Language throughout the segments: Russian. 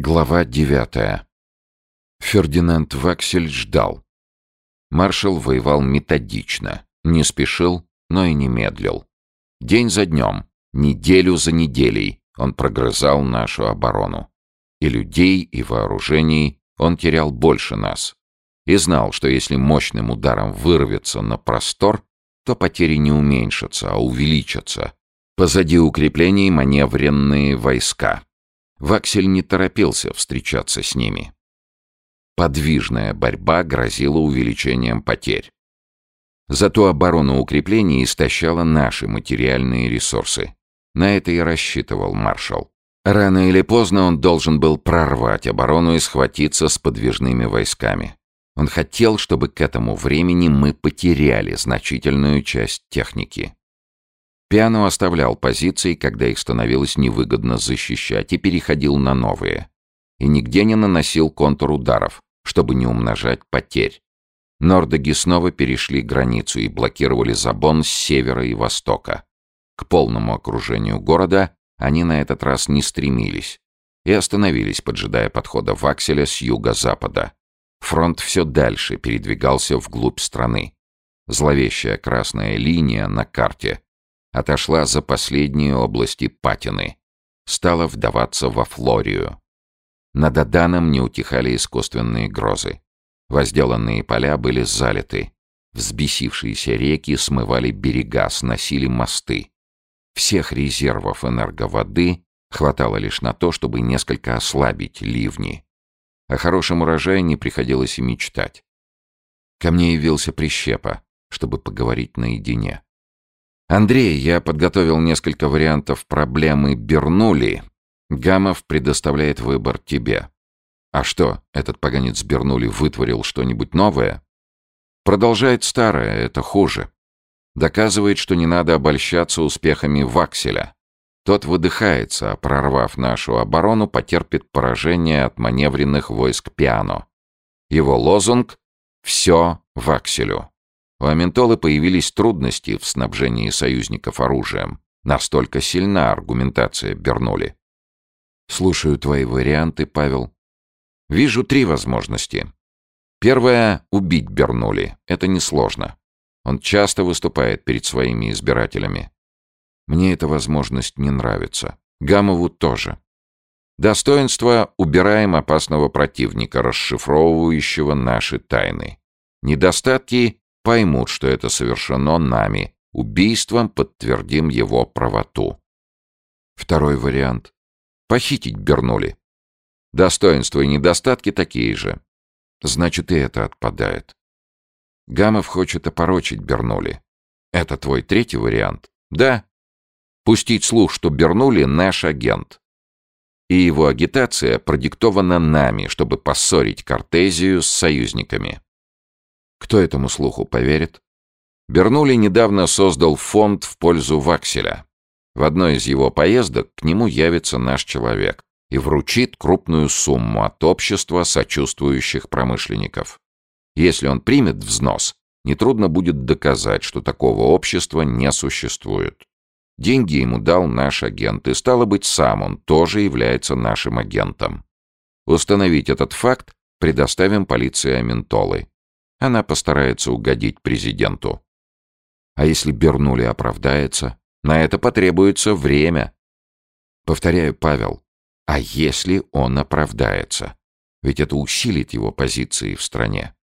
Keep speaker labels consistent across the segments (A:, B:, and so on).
A: Глава девятая. Фердинанд Ваксель ждал. Маршал воевал методично, не спешил, но и не медлил. День за днем, неделю за неделей он прогрызал нашу оборону. И людей, и вооружений он терял больше нас. И знал, что если мощным ударом вырвется на простор, то потери не уменьшатся, а увеличатся. Позади укреплений маневренные войска — Ваксель не торопился встречаться с ними. Подвижная борьба грозила увеличением потерь. Зато оборона укреплений истощала наши материальные ресурсы. На это и рассчитывал маршал. Рано или поздно он должен был прорвать оборону и схватиться с подвижными войсками. Он хотел, чтобы к этому времени мы потеряли значительную часть техники. Пиано оставлял позиции, когда их становилось невыгодно защищать, и переходил на новые. И нигде не наносил контур ударов, чтобы не умножать потерь. Нордоги снова перешли границу и блокировали Забон с севера и востока. К полному окружению города они на этот раз не стремились и остановились, поджидая подхода Вакселя с юго-запада. Фронт все дальше передвигался вглубь страны. Зловещая красная линия на карте отошла за последние области Патины, стала вдаваться во Флорию. Над Аданом не утихали искусственные грозы. Возделанные поля были залиты. Взбесившиеся реки смывали берега, сносили мосты. Всех резервов энерговоды хватало лишь на то, чтобы несколько ослабить ливни. О хорошем урожае не приходилось и мечтать. Ко мне явился Прищепа, чтобы поговорить наедине. «Андрей, я подготовил несколько вариантов проблемы Бернули. Гамов предоставляет выбор тебе. А что, этот поганец Бернули вытворил что-нибудь новое? Продолжает старое, это хуже. Доказывает, что не надо обольщаться успехами Вакселя. Тот выдыхается, а прорвав нашу оборону, потерпит поражение от маневренных войск Пиано. Его лозунг «Все Вакселю». У Аментолы появились трудности в снабжении союзников оружием. Настолько сильна аргументация Бернули. Слушаю твои варианты, Павел. Вижу три возможности. Первая — убить Бернули. Это несложно. Он часто выступает перед своими избирателями. Мне эта возможность не нравится. Гамову тоже. Достоинство — убираем опасного противника, расшифровывающего наши тайны. Недостатки поймут, что это совершено нами. Убийством подтвердим его правоту. Второй вариант. Похитить Бернули. Достоинства и недостатки такие же. Значит, и это отпадает. Гамов хочет опорочить Бернули. Это твой третий вариант? Да. Пустить слух, что Бернули наш агент. И его агитация продиктована нами, чтобы поссорить Кортезию с союзниками. Кто этому слуху поверит? Бернули недавно создал фонд в пользу Вакселя. В одной из его поездок к нему явится наш человек и вручит крупную сумму от общества сочувствующих промышленников. Если он примет взнос, нетрудно будет доказать, что такого общества не существует. Деньги ему дал наш агент, и стало быть, сам он тоже является нашим агентом. Установить этот факт предоставим полиции Аментолы. Она постарается угодить президенту. А если Бернули оправдается, на это потребуется время. Повторяю, Павел, а если он оправдается? Ведь это усилит его позиции в стране.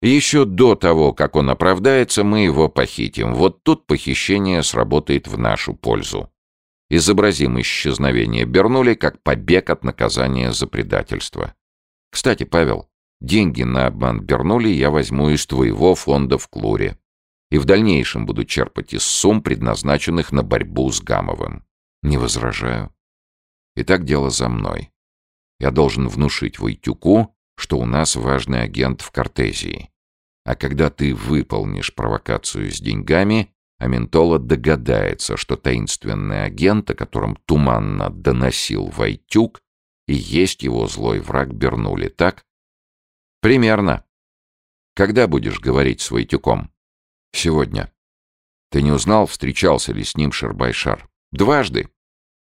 A: Еще до того, как он оправдается, мы его похитим. Вот тут похищение сработает в нашу пользу. Изобразим исчезновение Бернули как побег от наказания за предательство. Кстати, Павел, Деньги на обман Бернули я возьму из твоего фонда в Клуре. И в дальнейшем буду черпать из сумм, предназначенных на борьбу с Гамовым. Не возражаю. Итак, дело за мной. Я должен внушить Войтюку, что у нас важный агент в Кортезии. А когда ты выполнишь провокацию с деньгами, Аментола догадается, что таинственный агент, о котором туманно доносил Войтюк, и есть его злой враг Бернули, так? Примерно. Когда будешь говорить с Войтюком? Сегодня. Ты не узнал, встречался ли с ним Шербайшар? Дважды.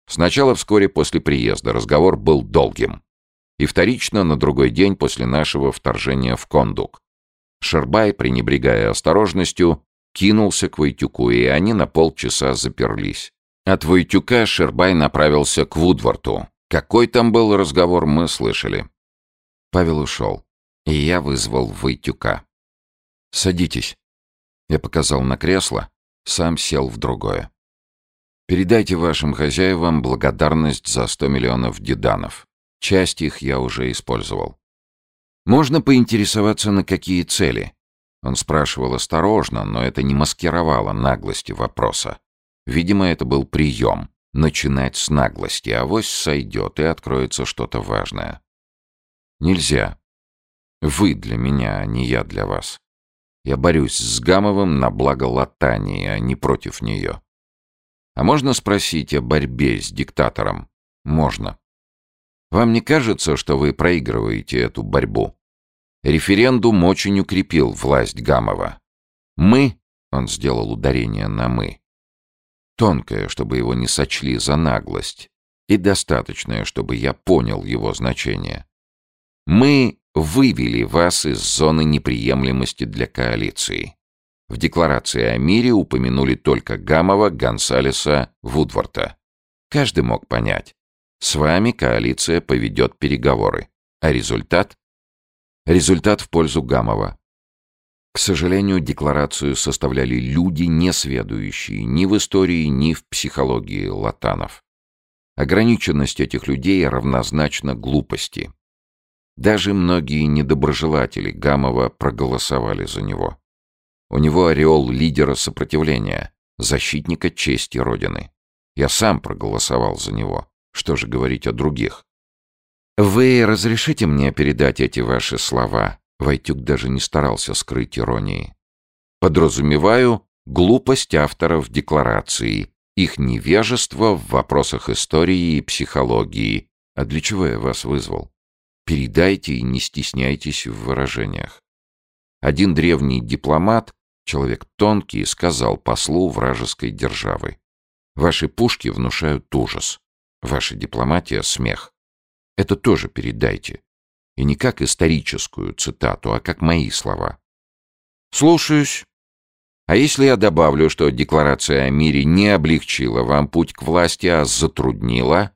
A: Сначала вскоре после приезда разговор был долгим. и вторично на другой день после нашего вторжения в Кондук. Шербай, пренебрегая осторожностью, кинулся к Войтюку, и они на полчаса заперлись. От Войтюка Шербай направился к Вудворту. Какой там был разговор, мы слышали. Павел ушел, и я вызвал Войтюка. «Садитесь». Я показал на кресло, сам сел в другое. «Передайте вашим хозяевам благодарность за сто миллионов деданов. Часть их я уже использовал. Можно поинтересоваться, на какие цели?» Он спрашивал осторожно, но это не маскировало наглости вопроса. Видимо, это был прием. Начинать с наглости, а авось сойдет и откроется что-то важное. Нельзя. Вы для меня, а не я для вас. Я борюсь с Гамовым на благо Латании, а не против нее. А можно спросить о борьбе с диктатором? Можно. Вам не кажется, что вы проигрываете эту борьбу? Референдум очень укрепил власть Гамова. Мы, он сделал ударение на «мы», тонкое, чтобы его не сочли за наглость, и достаточное, чтобы я понял его значение. Мы вывели вас из зоны неприемлемости для коалиции. В декларации о мире упомянули только Гамова, Гонсалеса, Вудворта. Каждый мог понять. С вами коалиция поведет переговоры. А результат? Результат в пользу Гамова. К сожалению, декларацию составляли люди, не сведущие ни в истории, ни в психологии латанов. Ограниченность этих людей равнозначна глупости. Даже многие недоброжелатели Гамова проголосовали за него. У него ореол лидера сопротивления, защитника чести Родины. Я сам проголосовал за него. Что же говорить о других? «Вы разрешите мне передать эти ваши слова?» Войтюк даже не старался скрыть иронии. «Подразумеваю глупость авторов декларации, их невежество в вопросах истории и психологии. А для чего я вас вызвал? Передайте и не стесняйтесь в выражениях. Один древний дипломат, человек тонкий, сказал послу вражеской державы. Ваши пушки внушают ужас. Ваша дипломатия — смех. Это тоже передайте. И не как историческую цитату, а как мои слова. Слушаюсь. А если я добавлю, что декларация о мире не облегчила вам путь к власти, а затруднила,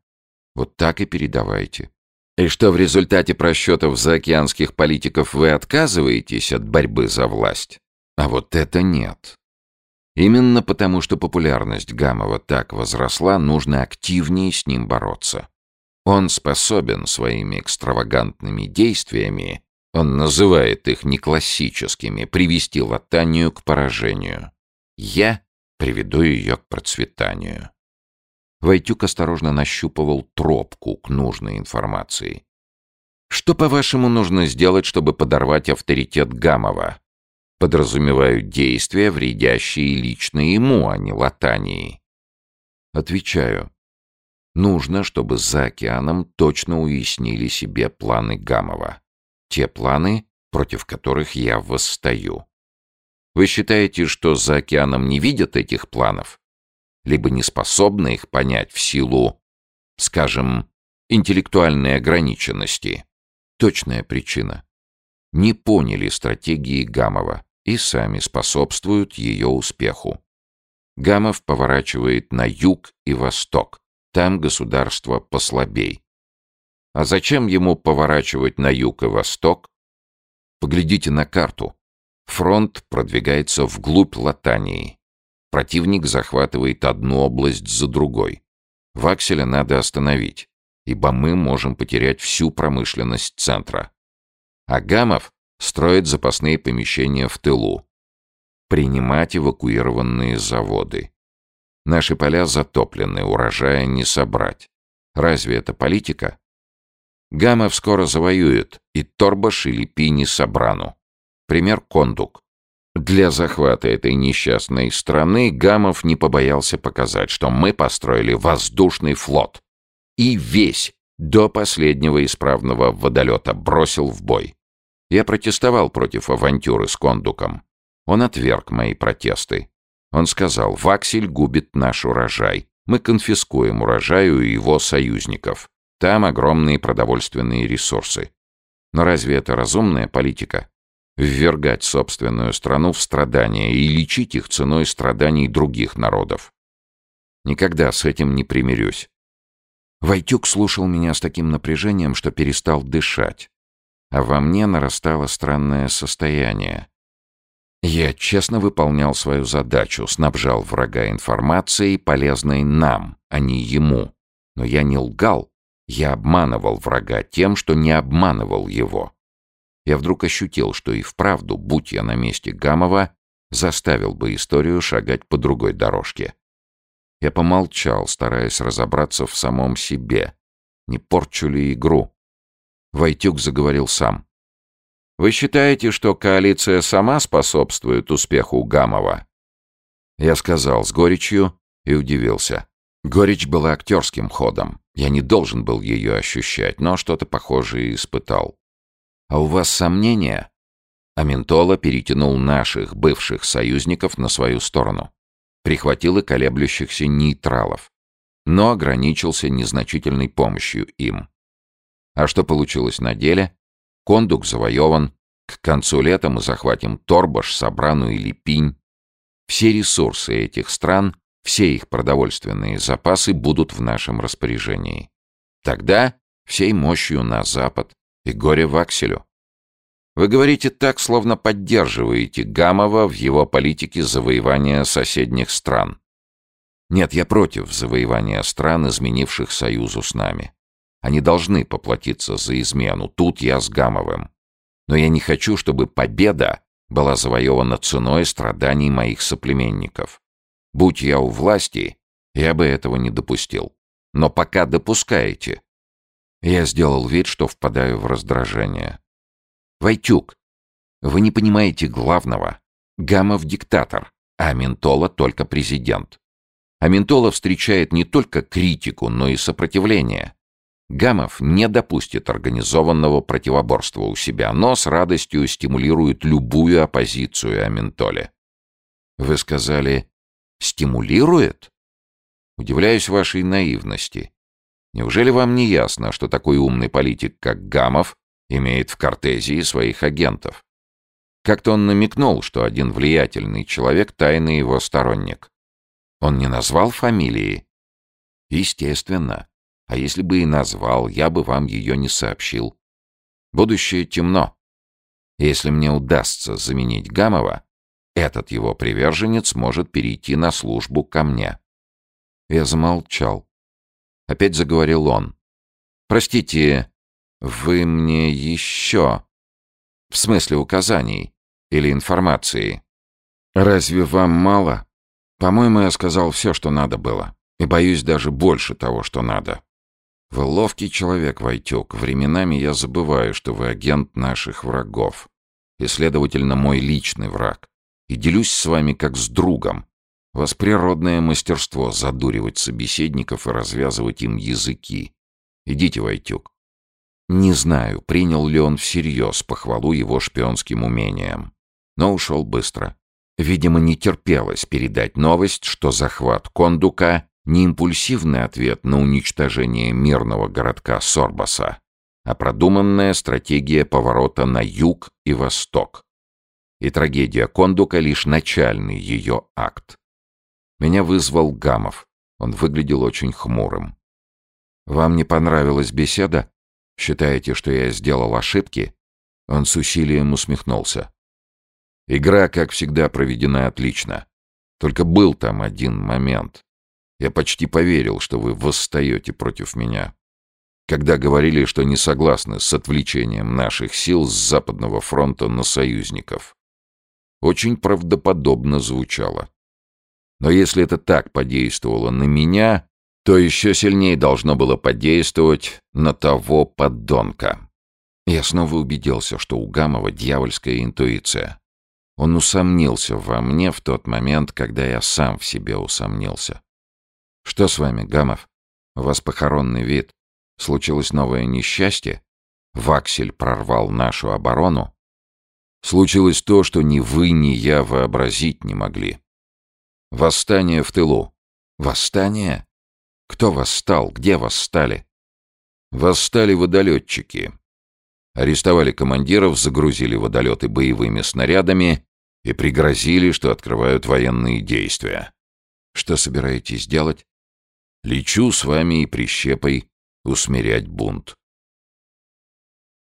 A: вот так и передавайте. И что в результате просчетов заокеанских политиков вы отказываетесь от борьбы за власть? А вот это нет. Именно потому, что популярность Гамова так возросла, нужно активнее с ним бороться. Он способен своими экстравагантными действиями, он называет их неклассическими, привести Латанию к поражению. Я приведу ее к процветанию. Войтюк осторожно нащупывал тропку к нужной информации. Что, по-вашему, нужно сделать, чтобы подорвать авторитет Гамова? Подразумеваю действия, вредящие лично ему, а не Латании. Отвечаю. Нужно, чтобы за океаном точно уяснили себе планы Гамова. Те планы, против которых я восстаю. Вы считаете, что за океаном не видят этих планов? Либо не способны их понять в силу, скажем, интеллектуальной ограниченности? Точная причина. Не поняли стратегии Гамова и сами способствуют ее успеху. Гамов поворачивает на юг и восток, там государство послабей. А зачем ему поворачивать на юг и восток? Поглядите на карту. Фронт продвигается вглубь Латании. Противник захватывает одну область за другой. Вакселя надо остановить, ибо мы можем потерять всю промышленность центра. Агамов строит запасные помещения в тылу. Принимать эвакуированные заводы. Наши поля затоплены, урожая не собрать. Разве это политика? Гамов скоро завоюет и Торбаш или Пини Сабрану. Пример Кондук. Для захвата этой несчастной страны Гамов не побоялся показать, что мы построили воздушный флот. И весь, до последнего исправного водолета, бросил в бой. Я протестовал против авантюры с Кондуком. Он отверг мои протесты. Он сказал, «Ваксель губит наш урожай. Мы конфискуем урожай у его союзников. Там огромные продовольственные ресурсы. Но разве это разумная политика? Ввергать собственную страну в страдания и лечить их ценой страданий других народов. Никогда с этим не примирюсь. Войтюк слушал меня с таким напряжением, что перестал дышать. А во мне нарастало странное состояние. Я честно выполнял свою задачу, снабжал врага информацией, полезной нам, а не ему. Но я не лгал, я обманывал врага тем, что не обманывал его. Я вдруг ощутил, что и вправду, будь я на месте Гамова, заставил бы историю шагать по другой дорожке. Я помолчал, стараясь разобраться в самом себе. Не порчу ли игру? Войтюк заговорил сам. «Вы считаете, что коалиция сама способствует успеху Гамова?» Я сказал с горечью и удивился. Горечь была актерским ходом. Я не должен был ее ощущать, но что-то похожее испытал. «А у вас сомнения?» Аментола перетянул наших бывших союзников на свою сторону прихватил и колеблющихся нейтралов, но ограничился незначительной помощью им. А что получилось на деле? Кондук завоеван, к концу лета мы захватим Торбаш, Сабрану или Пинь. Все ресурсы этих стран, все их продовольственные запасы будут в нашем распоряжении. Тогда всей мощью на запад и горе Вакселю. Вы говорите так, словно поддерживаете Гамова в его политике завоевания соседних стран. Нет, я против завоевания стран, изменивших союзу с нами. Они должны поплатиться за измену. Тут я с Гамовым. Но я не хочу, чтобы победа была завоевана ценой страданий моих соплеменников. Будь я у власти, я бы этого не допустил. Но пока допускаете. Я сделал вид, что впадаю в раздражение. Войтюк, вы не понимаете главного. Гамов диктатор, а Ментола только президент. А Ментола встречает не только критику, но и сопротивление. Гамов не допустит организованного противоборства у себя, но с радостью стимулирует любую оппозицию Аментоле. Вы сказали «стимулирует»? Удивляюсь вашей наивности. Неужели вам не ясно, что такой умный политик, как Гамов, имеет в Кортезии своих агентов. Как-то он намекнул, что один влиятельный человек — тайный его сторонник. Он не назвал фамилии? Естественно. А если бы и назвал, я бы вам ее не сообщил. Будущее темно. Если мне удастся заменить Гамова, этот его приверженец может перейти на службу ко мне. Я замолчал. Опять заговорил он. «Простите, вы мне еще... В смысле указаний или информации. Разве вам мало? По-моему, я сказал все, что надо было. И боюсь даже больше того, что надо. Вы ловкий человек, Войтюк. Временами я забываю, что вы агент наших врагов. И, следовательно, мой личный враг. И делюсь с вами как с другом. У вас природное мастерство задуривать собеседников и развязывать им языки. Идите, Войтюк. Не знаю, принял ли он всерьез похвалу его шпионским умениям, но ушел быстро. Видимо, не терпелось передать новость, что захват Кондука — не импульсивный ответ на уничтожение мирного городка Сорбаса, а продуманная стратегия поворота на юг и восток. И трагедия Кондука — лишь начальный ее акт. Меня вызвал Гамов. Он выглядел очень хмурым. «Вам не понравилась беседа?» Считаете, что я сделал ошибки?» Он с усилием усмехнулся. «Игра, как всегда, проведена отлично. Только был там один момент. Я почти поверил, что вы восстаете против меня. Когда говорили, что не согласны с отвлечением наших сил с Западного фронта на союзников. Очень правдоподобно звучало. Но если это так подействовало на меня, то еще сильнее должно было подействовать на того подонка. Я снова убедился, что у Гамова дьявольская интуиция. Он усомнился во мне в тот момент, когда я сам в себе усомнился. «Что с вами, Гамов? У вас похоронный вид. Случилось новое несчастье? Ваксель прорвал нашу оборону? Случилось то, что ни вы, ни я вообразить не могли. Восстание в тылу. Восстание? Кто восстал? Где восстали? Восстали водолетчики. Арестовали командиров, загрузили водолеты боевыми снарядами и пригрозили, что открывают военные действия. Что собираетесь делать? Лечу с вами и прищепой усмирять бунт.